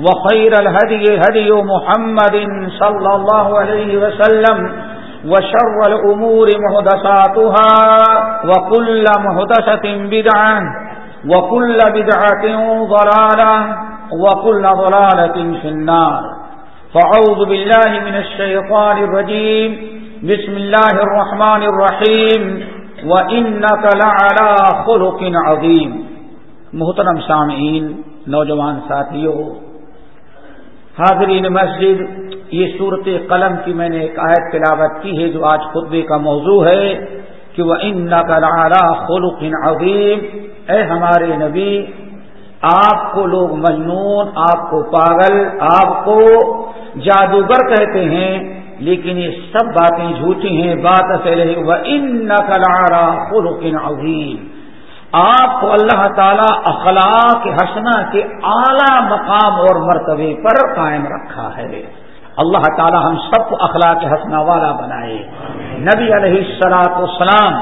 وخير الهدي هدي محمد صلى الله عليه وسلم وشر الأمور مهدساتها وكل مهدسة بدعة وكل بدعة ضلالة وكل ضلالة في النار. فعوذ بالله من الشيطان الرجيم. بسم الله الرحمن الرحيم. وإنك لعلى خلق عظيم. محترم سامعین، نوجوان ساتھیوں حاضرین مسجد، یہ صورت قلم کی میں نے ایک آیت تلاوت کی ہے جو آج خطبے کا موضوع ہے کہ وہ ان نقلا خلق عظیم اے ہمارے نبی، آپ کو لوگ مجنون، آپ کو پاگل، آپ کو جادوگر کہتے ہیں، لیکن یہ سب باتیں جھوٹی ہیں، بات سے رہی وہ ان نقلا خلق عظیم آپ کو اللہ تعالی اخلاق حسنا کے اعلی مقام اور مرتبے پر قائم رکھا ہے۔ اللہ تعالی ہم سب کو اخلاق حسنا والا بنائے۔ نبی علیہ السلاط والسلام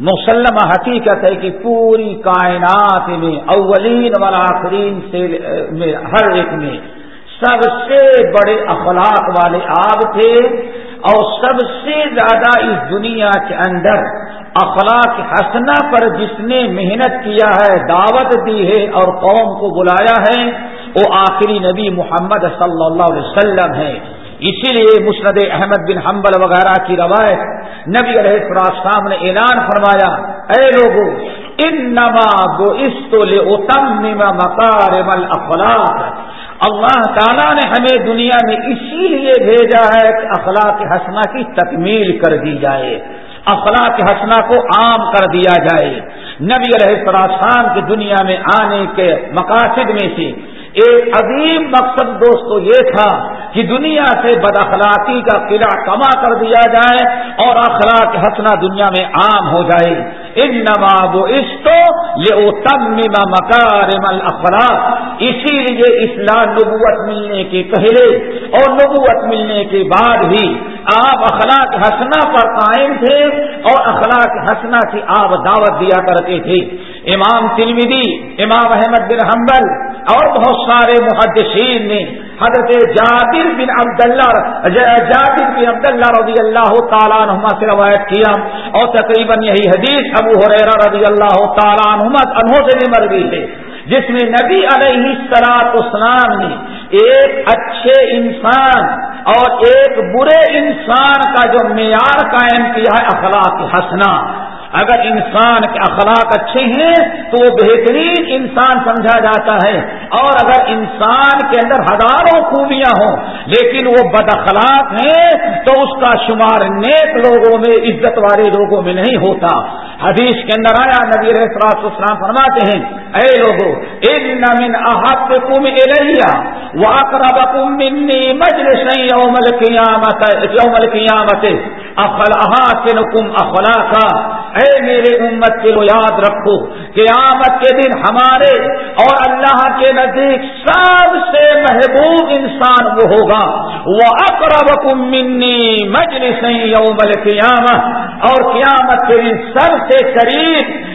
مسلم حقیقت ہے کہ پوری کائنات میں اولین والآخرین سے میں ہر ایک میں سب سے بڑے اخلاق والے آپ تھے اور سب سے زیادہ اس دنیا کے اندر اخلاق حسنا پر جس نے محنت کیا ہے، دعوت دی ہے اور قوم کو بلایا ہے، وہ آخری نبی محمد صلی اللہ علیہ وسلم ہے اسی لیے مسند احمد بن حنبل وغیرہ کی روایت نبی علیہ السلام نے اعلان فرمایا، اے لوگوں ان نما گو اس تو لے مکار مل اخلاق اللہ تعالیٰ نے ہمیں دنیا میں اسی لیے بھیجا ہے کہ اخلاق حسنا کی تکمیل کر دی جائے۔ اخلاق حسنا کو عام کر دیا جائے۔ نبی علیہ السلام کی دنیا میں آنے کے مقاصد میں سے ایک عظیم مقصد دوستو یہ تھا کہ دنیا سے بد اخلاقی کا قلعہ کما کر دیا جائے اور اخلاق ہنسنا دنیا میں عام ہو جائے۔ ان نواب و عشق یہ مکارم الاخلاق اسی لیے اسلام نبوت ملنے کے پہلے اور نبوت ملنے کے بعد بھی آپ اخلاق ہنسنا پر قائم تھے اور اخلاق ہنسنا کی آپ دعوت دیا کرتے تھے۔ امام تلمیدی امام احمد بن حنبل اور بہت سارے محدثین نے حضرت جابر بن عبداللہ جابر بن عبداللہ رضی اللہ تعالیٰ نما سے روایت کیا اور تقریباً یہی حدیث ابو حریرہ رضی اللہ تعالیٰ انہوں سے بھی مروی ہے، جس میں نبی علیہ سلاط اسلام نے ایک اچھے انسان اور ایک برے انسان کا جو معیار قائم کیا ہے، اخلاق ہنسنا اگر انسان کے اخلاق اچھے ہیں تو وہ بہترین انسان سمجھا جاتا ہے اور اگر انسان کے اندر ہزاروں خوبیاں ہوں لیکن وہ بد اخلاق ہیں تو اس کا شمار نیک لوگوں میں، عزت والے لوگوں میں نہیں ہوتا۔ حدیث کے اندر آیا، نبی رسرات اسلام فرماتے ہیں، اے لوگو، ان نمن احب کم الیا واقرب کم منی مجلس یوم القیامت یوم القیامت افلاح کم اخلاقا؟ اے میرے امت کے لو یاد رکھو قیامت کے دن ہمارے اور اللہ کے نزدیک سب سے محبوب انسان وہ ہوگا۔ وہ اقرب منی مجلس یوم قیامت اور قیامت کے دن سب سے قریب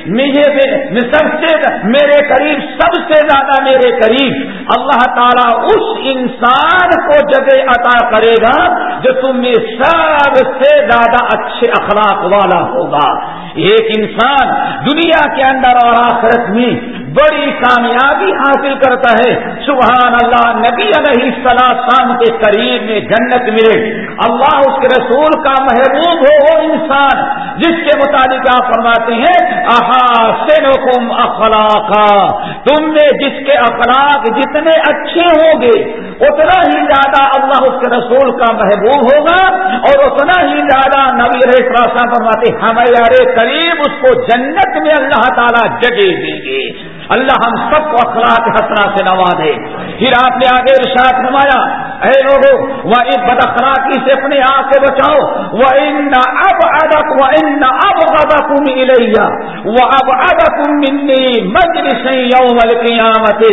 سب سے میرے قریب سب سے زیادہ میرے قریب اللہ تعالیٰ اس انسان کو جگہ عطا کرے گا جو تم میں سب سے زیادہ اچھے اخلاق والا ہوگا۔ ایک انسان دنیا کے اندر اور آخرت میں بڑی کامیابی حاصل کرتا ہے۔ سبحان اللہ، نبی علیہ السلام کے قریب میں جنت ملے۔ اللہ اس کے رسول کا محبوب ہو، وہ انسان جس کے مطابق آپ فرماتے ہیں احاسن حکم اخلاقا۔ تم میں جس کے اخلاق جتنے اچھے ہوں گے، اتنا ہی زیادہ اللہ اس کے رسول کا محبوب ہوگا۔ اور اتنا ہی زیادہ نبی علیہ السلام فرماتے ہمارے قریب اس کو جنت میں اللہ تعالیٰ جگہ دیں گے۔ اللہ ہم سب کو اخلاق حسنا سے نوازے۔ پھر آپ نے آگے ارشاد نمایا اے لوگوں وہ بد اخلاقی سے اپنے آپ سے بچاؤ۔ وہ ان نہ اب ادک و ان نہ اب ابا کم الیا وہ اب اب کم منی مجلس یوم القیامت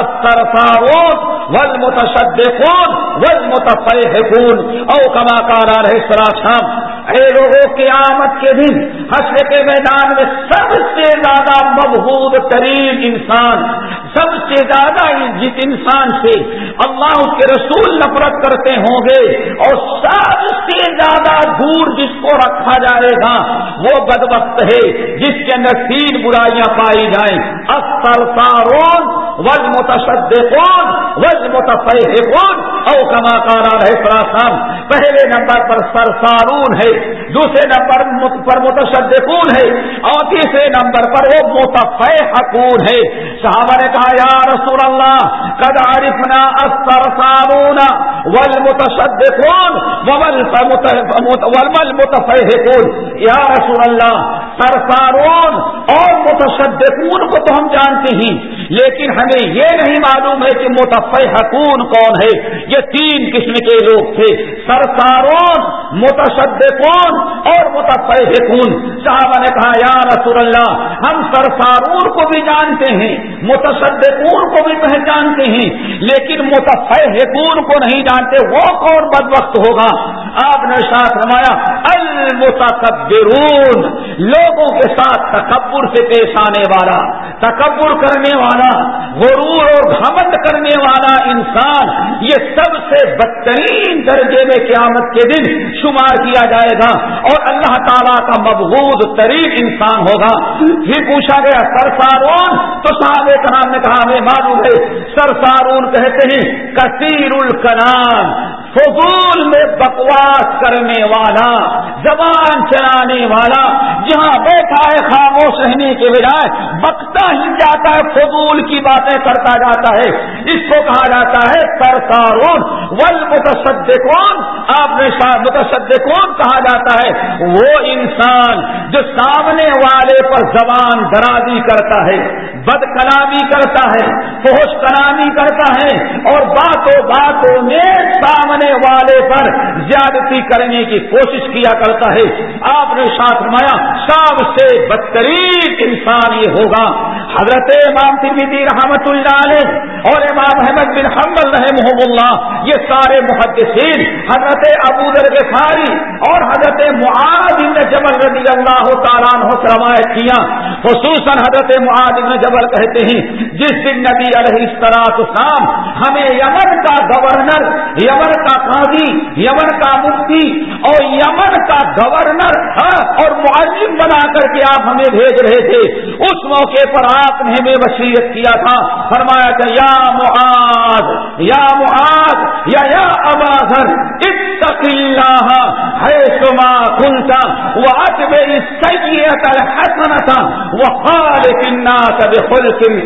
اکثر فاروق ول متشدقون ول متفحقون او کما کارا رہے سراشام اے لوگوں قیامت کے دن حشر کے میدان میں سب سے زیادہ مبہود ترین انسان، سب سے زیادہ جس انسان سے اللہ اس کے رسول نفرت کرتے ہوں گے اور سب سے زیادہ دور جس کو رکھا جائے گا وہ بدبخت ہے، جس کے اندر تین برائیاں پائی جائیں۔ اکثر فارون وز متشدقون وز متفحقون او کما کارا رہے پراسام پہلے نمبر پر سرسارون ہے، دوسرے نمبر پر متشدقون ہے، اور تیسرے نمبر پر وہ متفع حکون ہے۔ صحابہ نے کہا، یا رسول اللہ، قد عرفنا السرسارون والمتشدقون والمتفحقون یا رسول اللہ سرسارون اور متشدقون کو تو ہم جانتے ہیں۔ لیکن ہمیں یہ نہیں معلوم ہے کہ متفع کون ہے۔ یہ تین قسم کے لوگ تھے۔ سرسارون متشدقون اور متفحقون۔ صحابہ نے کہا، یا رسول اللہ، ہم سرسارون کو بھی جانتے ہیں متصدقون کو بھی پہچانتے ہیں، لیکن متفحقون کو نہیں جانتے۔ وہ کون بد وقت ہوگا؟ آپ نے ساتھ رمایا المتکبرون، لوگوں کے ساتھ تکبر سے پیش آنے والا، تکبر کرنے والا، غرور اور گھمت کرنے والا انسان، یہ سب سے بدترین درجے میں قیامت کے دن شمار کیا جائے گا اور اللہ تعالیٰ کا مبغوض ترین انسان ہوگا۔ پھر پوچھا گیا سرسارون تو صاحب کرام نے کہا، ہمیں معلوم ہے سرسارون کہتے ہیں، کثیر الکلام فضول میں بکواس کرنے والا، زبان چلانے والا، جہاں بیٹھا ہے خاموش رہنے کے بجائے، بکتا ہی جاتا ہے، فضول کی باتیں کرتا جاتا ہے۔ اس کو کہا جاتا ہے سرسارون ول متصدقون آپ نے متصدقون کہا جاتا ہے، وہ انسان جو سامنے والے پر زبان درازی کرتا ہے، بد کلامی کرتا ہے فوش کلامی کرتا ہے، اور باتوں باتوں میں سامنے والے پر زیادتی کرنے کی کوشش کیا کرتا ہے۔ آپ نے ساتھ مایا سب سے بدترین انسان یہ ہوگا۔ حضرت امام ترمیدی رحمت اللہ علیہ اور امام احمد بن حمل رحمہ اللہ، یہ سارے محدثین، حضرت ابو در فاری اور حضرت معاذ بن جبل رضی اللہ تعالیٰ عنہ روایت کیا۔ خصوصاً حضرت معاذ بن جبل کہتے ہیں، جس دن نبی علیہ السلاط ہمیں یمن کا گورنر، یمن کا قاضی، یمن کا مفتی اور یمن کا گورنر ہاں، اور معلم بنا کر کے آپ ہمیں بھیج رہے تھے۔ اس موقع پر آپ نے ہمیں وسیعت کیا تھا۔ فرمایا کہ یا معاذ یا معاذ یا یا اباذر اللہ ہے سما کلتا وہ اجبے سید الحسنتا وہ خالق الناس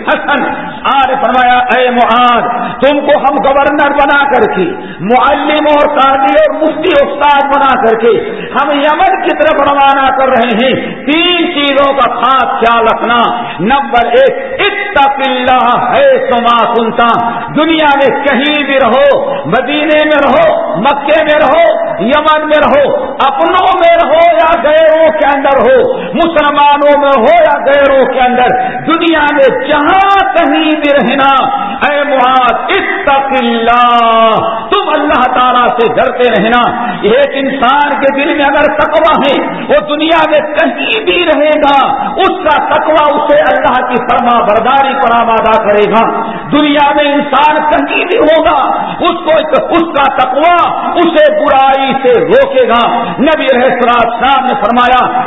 حسن. آر فرمایا، اے معاذ، تم کو ہم گورنر بنا کر کے، معلم اور قاضی اور مفتی استاد بنا کر کے ہم یمن کی طرف روانہ کر رہے ہیں. تین چیزوں کا خاص خیال رکھنا. نمبر ایک، اتق اللہ ہے سما سنتا دنیا میں کہیں بھی رہو، مدینے میں رہو، مکے میں رہو رہو یمن میں رہو اپنوں میں رہو یا گئے اندر ہو، مسلمانوں میں ہو یا غیروں کے اندر، دنیا میں جہاں کہیں بھی رہنا، اے معاذ، اتق اللہ۔ تم اللہ تعالیٰ سے ڈرتے رہنا۔ ایک انسان کے دل میں اگر تقوی ہے، وہ دنیا میں کہیں بھی رہے گا۔ اس کا تقوی اسے اللہ کی فرما برداری پر آمادہ کرے گا۔ دنیا میں انسان کہیں بھی ہوگا، اس کو اس کا تقوی اسے برائی سے روکے گا۔ نبی رہسراج صاحب نے فرمایا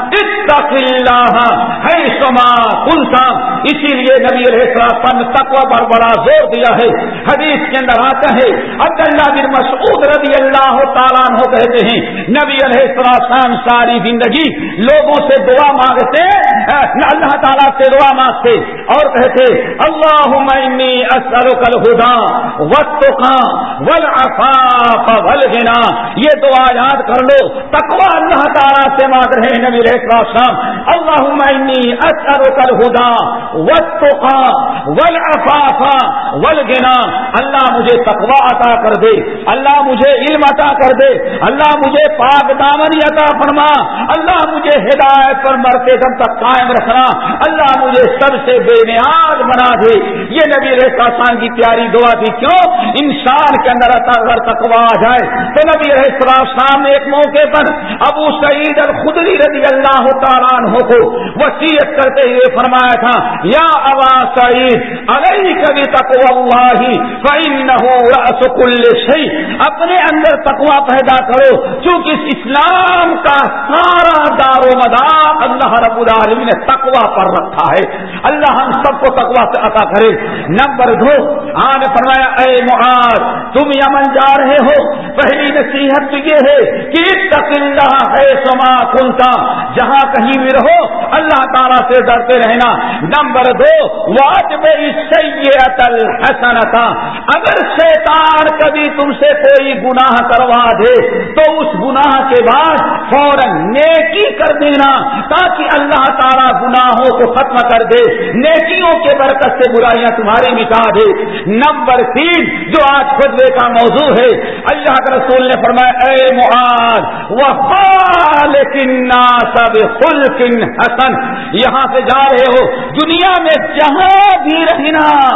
ہے سما کنسا اسی لیے نبی رہسراج صاحب تقوی پر بڑا زور دیا ہے۔ حدیث کے اندر آتا ہے، عبداللہ بن مسعود رضی اللہ تعالیٰ ہو کہتے ہیں، نبی علیہ السلام ساری زندگی لوگوں سے دعا مانگتے اللہ تعالیٰ سے دعا مانگتے۔ اور کہتے اللہ کل خدا وقت ول افاف ول یہ دعا یاد کر لو تکوا اللہ تعالیٰ سے مانگ رہے نبی رہا شام اللہ اثر کل خدا وقت ول افاف گنا اللہ مجھے تکوا عطا کر دے، اللہ مجھے علم عطا کر دے، اللہ مجھے پاک دامنی عطا فرما۔ اللہ مجھے ہدایت پر مرتے دم تک قائم رکھنا۔ اللہ مجھے سب سے بے نیاز بنا دے۔ یہ نبی ریسا شان کی پیاری دعا تھی، کیوں؟ انسان کے اندر اگر تکوا آ جائے تو نبی رہا شام نے ایک موقع پر ابو سعید الخدری رضی اللہ تعالیٰ کو وسیعت کرتے ہوئے فرمایا تھا، یا ابا سعید علیہ کبھی تکوا رس کل اپنے اندر تکوا پیدا کرو، چونکہ اسلام کا سارا دار و مدار اللہ رب العالمین نے تکوا پر رکھا ہے۔ اللہ ہم سب کو تکوا سے عطا کرے۔ نمبر دو آج فرمایا، اے معاذ، تم یمن جا رہے ہو؟ پہلی نصیحت یہ ہے کہ اللہ ہے سما کنتا جہاں کہیں بھی رہو، اللہ تعالیٰ سے ڈرتے رہنا۔ نمبر دو، واجب سید الحسن اگر شیطان کبھی تم سے کوئی گناہ کروا دے، تو اس گناہ کے بعد فوراً نیکی کر دینا، تاکہ اللہ تعالیٰ گناہوں کو ختم کر دے، نیکیوں کے برکت سے برائیاں تمہاری مٹا دے۔ نمبر تین، جو آج خطبے کا موضوع ہے، اللہ کے رسول نے فرمایا، اے معاذ سب خلقن حسن۔ یہاں سے جا رہے ہو۔ دنیا میں جہاں بھی رہنا،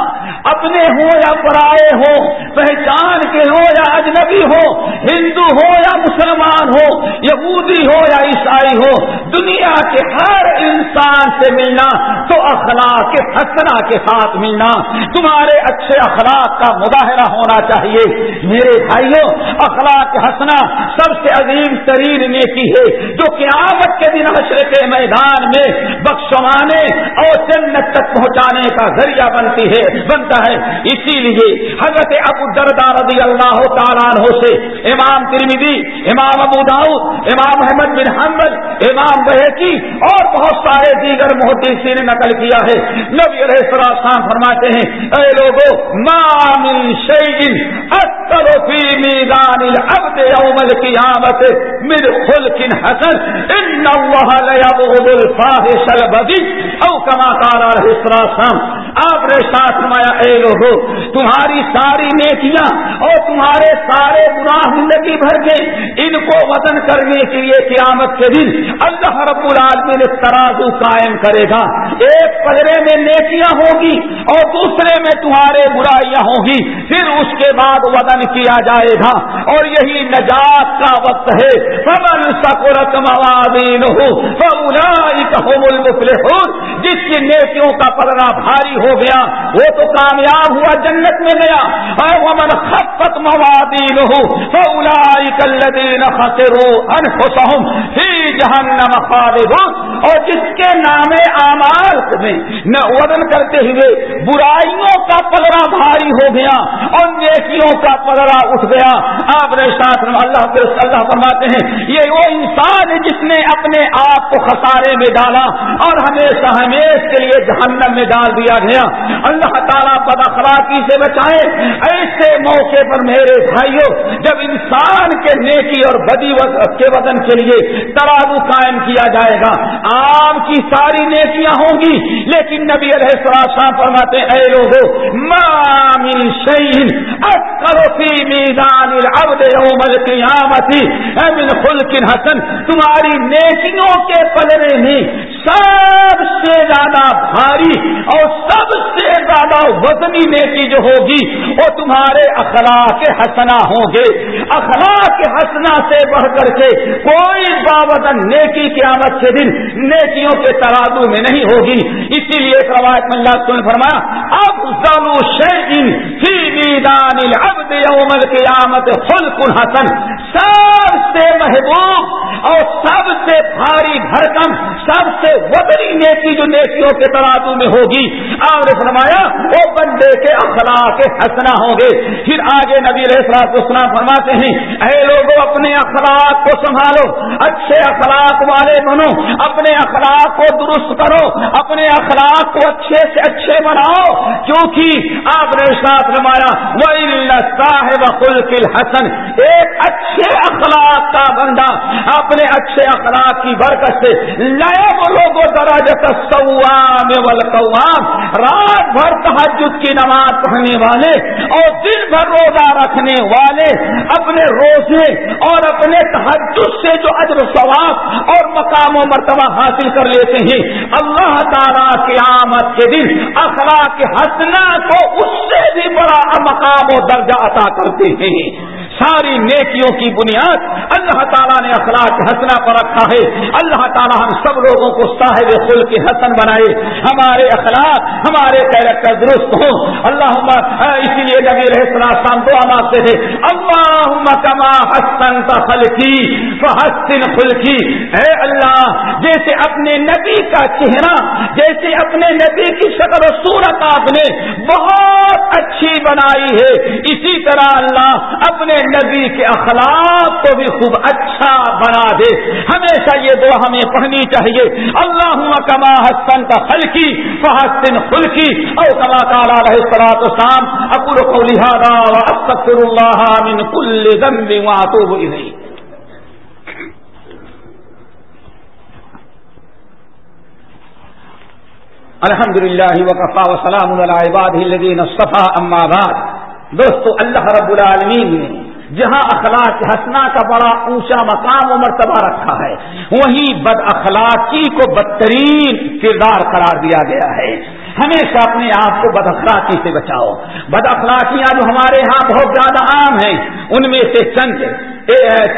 اپنے ہو یا پرائے ہو، پہچان کے ہو یا اجنبی ہو، ہندو ہو یا مسلمان ہو، یہودی ہو یا عیسائی ہو، دنیا کے ہر انسان سے ملنا تو اخلاق کے حسنا کے ساتھ ملنا۔ تمہارے اچھے اخلاق کا مظاہرہ ہونا چاہیے۔ میرے بھائیوں اخلاق ہنسنا سب سے عظیم ترین نیکی ہے۔ جو قیامت کے دن حشر کے میدان میں بخشوانے اور جنت تک پہنچانے کا ذریعہ بنتی ہے، بنتا ہے۔ اسی لیے حضرت ابو دردار رضی اللہ تعالیٰ عنہ سے امام ترمیدی امام ابو داؤد، امام احمد بن حمد امام بحیکی اور بہت سارے دیگر محدثین نے نقل کیا ہے۔ نبی علیہ السلام فرماتے ہیں، اے لوگوں مامن شیئن اکثر فی میدان العبد یوم القیامت من خلق حسن. ان اللہ لیبغض الفاحش البذی او کما قال علیہ السلام آپ نے ساتھ فرمایا، اے لوگوں تمہاری ساری نیکیاں اور تمہارے سارے گناہ زندگی بھر کے ان کو وزن کرنے کے لیے قیامت کے دن اللہ رب العالمین ترازو قائم کرے گا۔ ایک پہرے میں نیکیاں ہوگی اور دوسرے میں تمہارے برائیاں ہوں گی۔ پھر اس کے بعد وزن بیان کیا جائے گا اور یہی نجات کا وقت ہے۔ فمن سکورت موازین ہو جس کی نیکیوں کا پلڑا بھاری ہو گیا، وہ تو کامیاب ہوا، جنت میں گیا۔ اور ومن خفت موادین ہو الذین خسروا انفسهم فی جہنم خالدون۔ اور جس کے نام اعمال میں نہ وزن کرتے ہوئے برائیوں کا پلڑا بھاری ہو گیا، اور نیکیوں کا پلڑا اٹھ گیا۔ آپ نے ساتھ اللہ اللہ فرماتے ہیں، یہ وہ انسان ہے جس نے اپنے آپ کو خسارے میں ڈالا اور ہمیشہ ہمیش کے لیے جہنم میں ڈال دیا گیا۔ اللہ تعالیٰ بد اخلاقی سے بچائے۔ ایسے موقع پر میرے بھائیوں جب انسان کے نیکی اور بدی کے وزن کے لیے ترازو قائم کیا جائے گا آم کی ساری نیکیاں ہوں گی۔ لیکن نبی علیہ السلام فرماتے اے لوگوں مامل شعین فی میدان العبد یوم من خلق حسن، تمہاری نیکیوں کے پلڑے میں سب سے زیادہ بھاری اور سب سے زیادہ وزنی نیکی جو ہوگی، وہ تمہارے اخلاق حسنا ہوں گے۔ اخلاق ہسنا سے بڑھ کر کے کوئی باوزن نیکی کی آمد کے دن نیکیوں کے ترازو میں نہیں ہوگی۔ اسی لیے ایک روایت میں اللہ نے فرمایا اب ضلع شیئن فی میدان العبد یوم القیامت خلق حسن، سب سے محبوب اور سب سے بھاری بھرکم، سب سے وزنی نیکی جو نیکیوں کے ترازو میں ہوگی۔ آپ نے فرمایا، وہ بندے کے اخلاق ہنسنا ہوں گے۔ پھر آگے نبی اسلام فرماتے ہیں، اے لوگوں اپنے اخلاق کو سنبھالو، اچھے اخلاق والے بنو، اپنے اخلاق کو درست کرو، اپنے اخلاق کو اچھے سے اچھے بناؤ۔ کیونکہ آپ نے ساتھ رمایا وہ صاحب خلق حسن ایک اچھے اخلاق کا بندہ اپنے اچھے اخلاق کی برکت سے لیے وہ لوگوں دراجت سوام والقوام، رات بھر تحجد کی نماز پڑھنے والے اور دن بھر روزہ رکھنے والے اپنے روزے اور اپنے تحجد سے جو اجر ثواب اور مقام و مرتبہ حاصل کر لیتے ہیں، اللہ تعالیٰ کی آمد کے دن اخلاق حسنا کو اس سے بھی بڑا مقام و درجہ عطا کرتے ہیں۔ ساری نیکیوں کی بنیاد اللہ تعالیٰ نے اخلاق حسنا پر رکھا ہے۔ اللہ تعالیٰ ہم سب لوگوں کو صاحب خل کے حسن بنائے۔ ہمارے اخلاق، ہمارے کیریکٹر درست ہوں۔ اللہ اسی لیے نبی رہے شام دعا مانگتے تھے اللہ کما حسن خلقی حسن خلقی۔ اے اللہ، جیسے اپنے نبی کا چہرہ، جیسے اپنے نبی کی شکل و صورت آپ نے بہت اچھی بنائی ہے۔ اسی طرح اللہ اپنے نبی کے اخلاق کو بھی خوب اچھا بنا دے۔ ہمیشہ یہ دعا ہمیں پڑھنی چاہیے۔ اللہ کما حسن کا خلقی فحسن خلقی۔ اور کما کالا رہے سرات شام اکر کو لہٰذا استغفر اللہ من کل ذنب واتوب الیہ۔ الحمد للہ وقفا وسلام عباد الذین صفا اما بعد۔ دوستو، اللہ رب العالمین نے جہاں اخلاق ہسنا کا بڑا اونچا مقام و مرتبہ رکھا ہے، وہیں بد اخلاقی کو بدترین کردار قرار دیا گیا ہے۔ ہمیشہ اپنے آپ کو بد اخلاقی سے بچاؤ۔ بد اخلاقیاں جو ہمارے ہاں بہت زیادہ عام ہیں، ان میں سے چند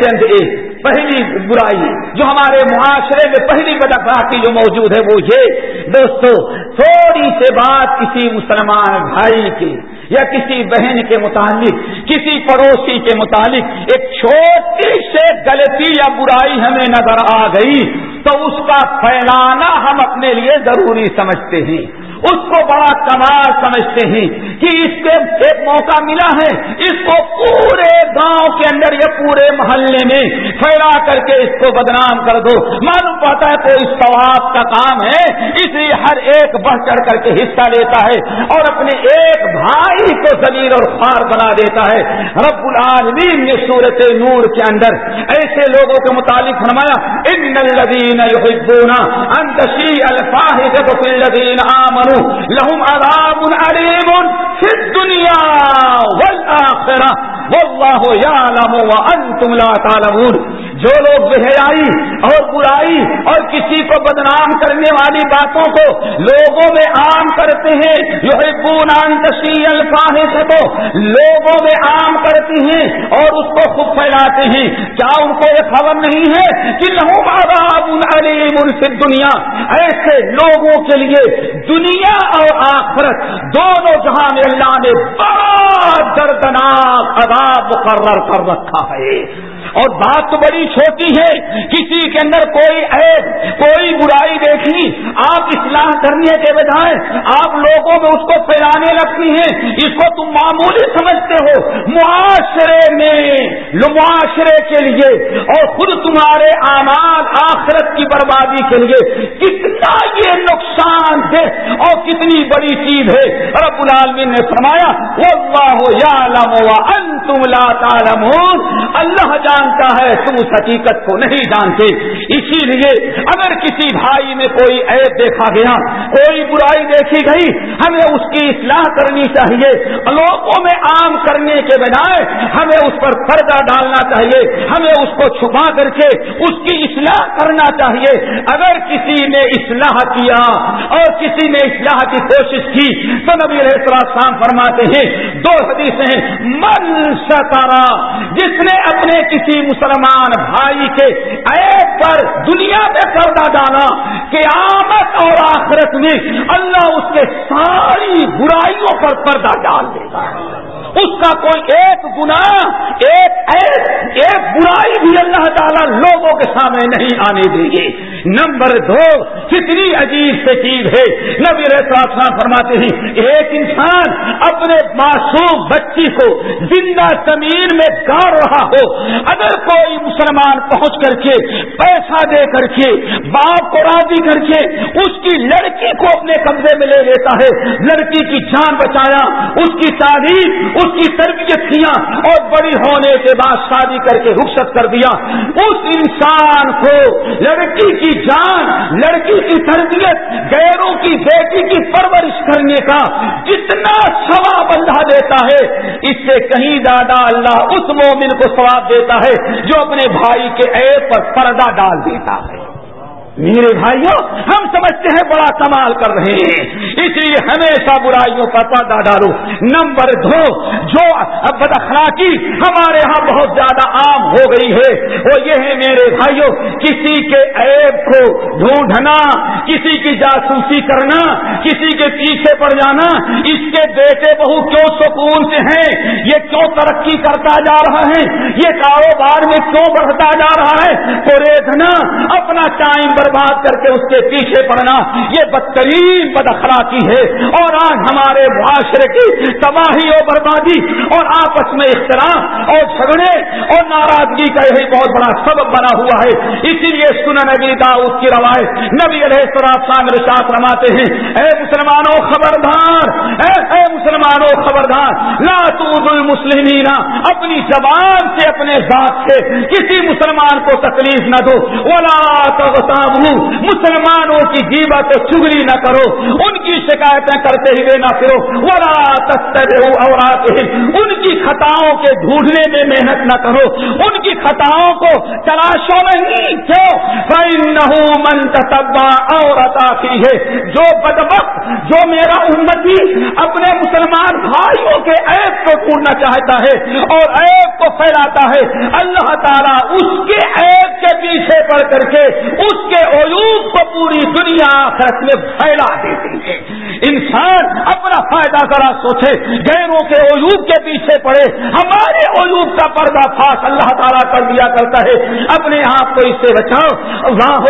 چند ایک۔ پہلی برائی، جو ہمارے معاشرے میں پہلی بد اخلاقی جو موجود ہے، وہ یہ، دوستو، تھوڑی سے بات کسی مسلمان بھائی کی۔ یا کسی بہن کے متعلق، کسی پڑوسی کے متعلق ایک چھوٹی سے غلطی یا برائی ہمیں نظر آ گئی تو اس کا پھیلانا ہم اپنے لیے ضروری سمجھتے ہیں۔ اس کو بڑا کمال سمجھتے ہیں کہ اس کے ایک موقع ملا ہے، اس کو پورے گاؤں کے اندر یا پورے محلے میں پھیلا کر کے اس کو بدنام کر دو۔ معلوم پاتا ہے کوئی ثواب کا کام ہے، اس لیے ہر ایک بڑھ چڑھ کر کے حصہ لیتا ہے اور اپنے ایک بھائی کو زمین اور خوار بنا دیتا ہے۔ رب العالمین نے صورت نور کے اندر ایسے لوگوں کے متعلق فرمایا، ان الذين يحبون ان تشيع لهم عذاب عليم في الدنيا والآخرة والله يعلم وأنتم لا تعلمون۔ جو لوگ بہیائی اور برائی اور کسی کو بدنام کرنے والی باتوں کو لوگوں میں عام کرتے ہیں جو الفاظ کو لوگوں میں عام کرتی ہیں اور اس کو خود پھیلاتے ہیں۔ کیا ان کو یہ خبر نہیں ہے کہ لہو عذاب علیم سے دنیا ایسے لوگوں کے لیے دنیا اور آخرت دونوں جہاں میں اللہ نے بڑا دردناک عذاب مقرر کر رکھا ہے۔ اور بات تو بڑی چھوٹی ہے، کسی کے اندر کوئی عیب، کوئی برائی دیکھی آپ اصلاح کرنے کے بجائے آپ لوگوں میں اس کو پھیلانے لگتی ہیں، اس کو تم معمولی سمجھتے ہو، معاشرے میں معاشرے کے لیے، اور خود تمہارے اعمال آخرت کی بربادی کے لیے، کتنا یہ نقصان ہے اور کتنی بڑی چیز ہے۔ رب العالمین نے فرمایا اللہ جانتا ہے، تم اس حقیقت کو نہیں جانتے۔ اسی لیے اگر کسی بھائی میں کوئی عیب دیکھا گیا، کوئی برائی دیکھی گئی، ہمیں اس کی اصلاح کرنی چاہیے۔ لوگوں میں عام کرنے کے بجائے ہمیں اس پر پردہ ڈالنا چاہیے، ہمیں اس کو چھپا کر کے اس کی اصلاح کرنا چاہیے۔ اگر کسی نے اصلاح کیا اور کسی نے اصلاح کی کوشش کی، تو نبی السلام فرماتے ہیں، دو حدیث ہیں، من ستارا جس نے اپنے کسی مسلمان بھائی کے ایپ پر دنیا میں پردہ ڈالا کہ آمد اور آخرت میں اللہ اس کے ساری برائیوں پر پردہ ڈال دے گا۔ اس کا کوئی ایک گنا ایک ایک برائی بھی اللہ تعالیٰ لوگوں کے سامنے نہیں آنے دیں گے نمبر دو، کتنی عجیب سے چیز ہے۔ نبی رحصان فرماتے ہیں، ایک انسان اپنے معصوم بچی کو زندہ زمین میں گاڑ رہا ہو، اگر کوئی مسلمان پہنچ کر کے پیسہ دے کر کے، باپ کو راضی کر کے اس کی لڑکی کو اپنے قبضے میں لے لیتا ہے، لڑکی کی جان بچایا، اس کی تعریف اس کی تربیت کیا اور بڑی ہونے کے بعد شادی کر کے رخصت کر دیا۔ اس انسان کو لڑکی کی جان، لڑکی کی تربیت، غیروں کی بیٹی کی پرورش کرنے کا جتنا ثواب اللہ دیتا ہے، اس سے کہیں زیادہ اللہ اس مومن کو ثواب دیتا ہے جو اپنے بھائی کے ایپ پر پردہ ڈال دیتا ہے۔ میرے بھائیوں، ہم سمجھتے ہیں بڑا کمال کر رہے ہیں۔ اس لیے ہمیشہ برائیوں پر پردہ ڈالو۔ نمبر دو، جو بد اخلاقی ہمارے ہاں بہت زیادہ عام ہو گئی ہے، وہ یہ ہے میرے بھائیوں، کسی کے عیب کو ڈھونڈنا، کسی کی جاسوسی کرنا، کسی کے پیچھے پڑ جانا۔ اس کے بیٹے بہو کیوں سکون سے ہیں؟ یہ کیوں ترقی کرتا جا رہا ہے؟ یہ کاروبار میں کیوں بڑھتا جا رہا ہے؟ تو اپنا ٹائم برباد کر کے اس کے پیچھے پڑنا، یہ بدترین بد اخلاقی ہے۔ اور آج ہمارے معاشرے کی تباہی اور بربادی اور آپس میں اختلاف اور جھگڑے اور ناراضگی کا یہی بہت بڑا سبب بنا ہوا ہے۔ اسی لیے سن نبی داؤد کی روایت، نبی علیہ السلام شامل ساتھ رماتے ہیں، اے مسلمانوں، خبردار، اے مسلمانوں، خبردار، لا المسلمین، اپنی زبان سے، اپنے ذات سے کسی مسلمان کو تکلیف نہ دو۔ ولا مسلمانوں کی جیبت چگلی نہ کرو، ان کی شکایتیں کرتے ہوئے نہ پھرو۔ ورا اور ان کی خطاؤں کے ڈھونڈنے میں محنت نہ کرو۔ ان کی خطاؤں کو تلاشو نہیں کیوں نہ من تبا ہے جو بدبخت، جو میرا امتی، اپنے مسلمان بھائیوں کے ایپ کو ڈھونڈنا چاہتا ہے اور ایپ کو پھیلاتا ہے۔ اللہ تعالیٰ اس کے ایپ کے پیچھے پڑ کر کے اس کے عیوب کو پوری دنیا آخرت میں پھیلا دیتے ہیں۔ انسان اپنا فائدہ ذرا سوچے، غیروں کے عیوب کے پیچھے پڑے۔ ہمارے عیوب کا پردہ فاس اللہ تعالیٰ کر دیا کرتا ہے۔ اپنے آپ کو اس سے بچاؤ۔ اللہ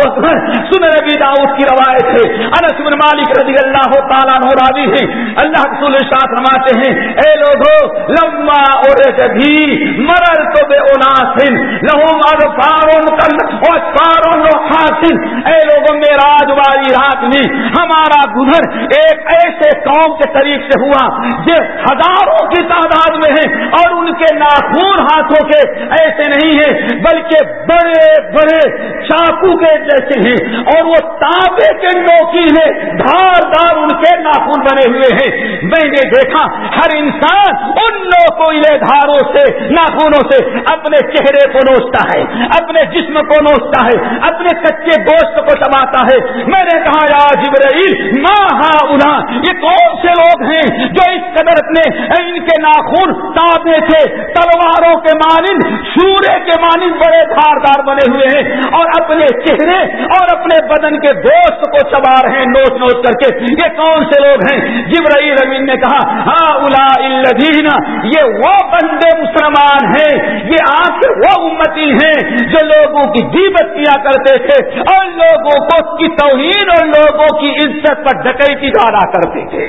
سن ربی داؤد کی روایت ہے۔ انس بن مالک رضی اللہ تعالیٰ نو ہے۔ اللہ رسول ساتھ رماتے ہیں، اے لوگو، لما اور جبھی مرل تو بے اناسن لہو مر کل اور پارون حاصل۔ اے لوگوں میں راج والی رات میں ہمارا گزر ایک ایسے قوم کے طریق سے ہوا جو ہزاروں کی تعداد میں ہے اور ان کے ناخون ہاتھوں کے ایسے نہیں ہیں، بلکہ بڑے بڑے چاقو کے جیسے ہیں۔ اور وہ تابے کے نوکی ہیں، دھار دھار ان کے ناخون بنے ہوئے ہیں۔ میں نے دیکھا، ہر انسان ان لوکوئلے دھاروں سے، ناخونوں سے اپنے چہرے کو نوچتا ہے، اپنے جسم کو نوچتا ہے، اپنے کچے گوشت کو چباتا ہے۔ میں نے کہا، یا جبرائیل ماں ہاں یہ کون سے لوگ ہیں جو اس قدر اپنے، ان کے ناخن تھے، تلواروں کے مانند، سورے کے مانند بڑے دھاردار بنے ہوئے ہیں اور اپنے چہرے اور اپنے بدن کے دوست کو چبا رہے ہیں نوٹ نوٹ کر کے۔ یہ کون سے لوگ ہیں؟ جبرائیل امین نے کہا ہاں الا یہ وہ بندے مسلمان ہیں، یہ آپ وہ امتی ہیں جو لوگوں کی جیبت کیا کرتے تھے اور لوگوں کو کی توہین اور لوگوں کی عزت پر ڈکیتی ڈالا کرتے تھے.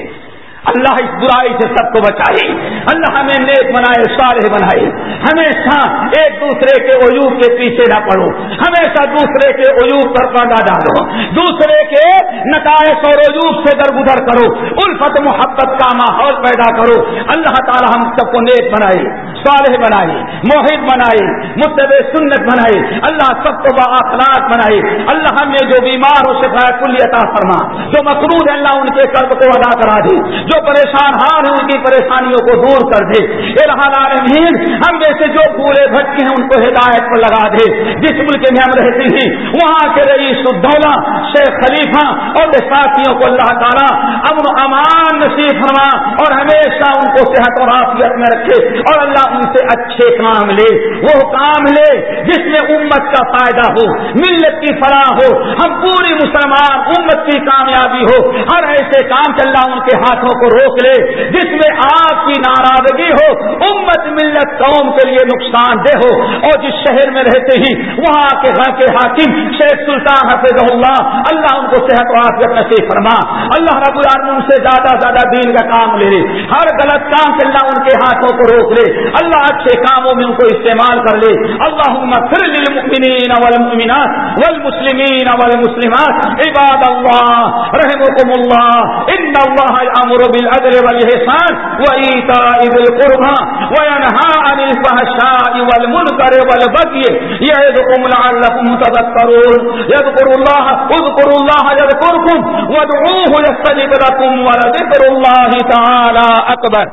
اللہ اس برائی سے سب کو بچائے۔ اللہ ہمیں نیک بنائے، صالح بنائے۔ ہمیشہ ایک دوسرے کے عیوب کے پیچھے نہ پڑو۔ ہمیشہ دوسرے کے عیوب پر پردہ ڈالو۔ دوسرے کے نتائج اور عیوب سے درگزر کرو۔ الفت، محبت کا ماحول پیدا کرو۔ اللہ تعالی ہم سب کو نیک بنائے، صالح بنائے موہد بنائے متب سنت بنائے۔ اللہ سب کو باخلاق بنائے۔ اللہ ہمیں جو بیمار ہو سکا کلی عطا فرما، جو مقروض ہے، اللہ ان کے قرض کو ادا کرا دے۔ جو پریشان ہار ہیں ان کی پریشانیوں کو دور کر دے۔ العالمین، ہم جیسے جو پورے بھٹکے ہیں ان کو ہدایت پر لگا دے۔ جس ملک میں ہم رہتے ہیں، وہاں کے رئیس الدولہ، شیخ خلیفہ اور ساتھیوں کو اللہ تعالیٰ امن امان نصیب فرما اور ہمیشہ ان کو صحت اور عافیت میں رکھے اور اللہ ان سے اچھے کام لے۔ وہ کام لے جس میں امت کا فائدہ ہو، ملت کی فلاح ہو، ہم پوری مسلمان امت کی کامیابی ہو۔ ہر ایسے کام چل رہا ان کے ہاتھوں کو کو روک لے، جس میں آپ کی ناراضگی ہو، امت ملت قوم کے لیے نقصان دہ ہو۔ اور جس شہر میں رہتے ہی، وہاں کے گھر کے حاکم شیخ سلطان حفظ اللہ اللہ ان کو صحت و عافیت نصیب فرما۔ اللہ رب العالمین سے زیادہ زیادہ دین کا کام لے لے۔ ہر غلط کام سے اللہ ان کے ہاتھوں کو روک لے۔ اللہ اچھے کاموں میں ان کو استعمال کر لے۔ اللہ پھر للمؤمنین والمؤمنات والمسلمین والمسلمات۔ عباد اللہ رحمكم اللہ، ان اللہ امر بالعدل والحسان وإيتاء ذي القربى وينهى عن الفحشاء والمنكر والبغي يعظكم لعلكم تذكرون. يذكر الله، اذكروا الله يذكركم، وادعوه يستجب لكم ولذكر الله تعالى أكبر.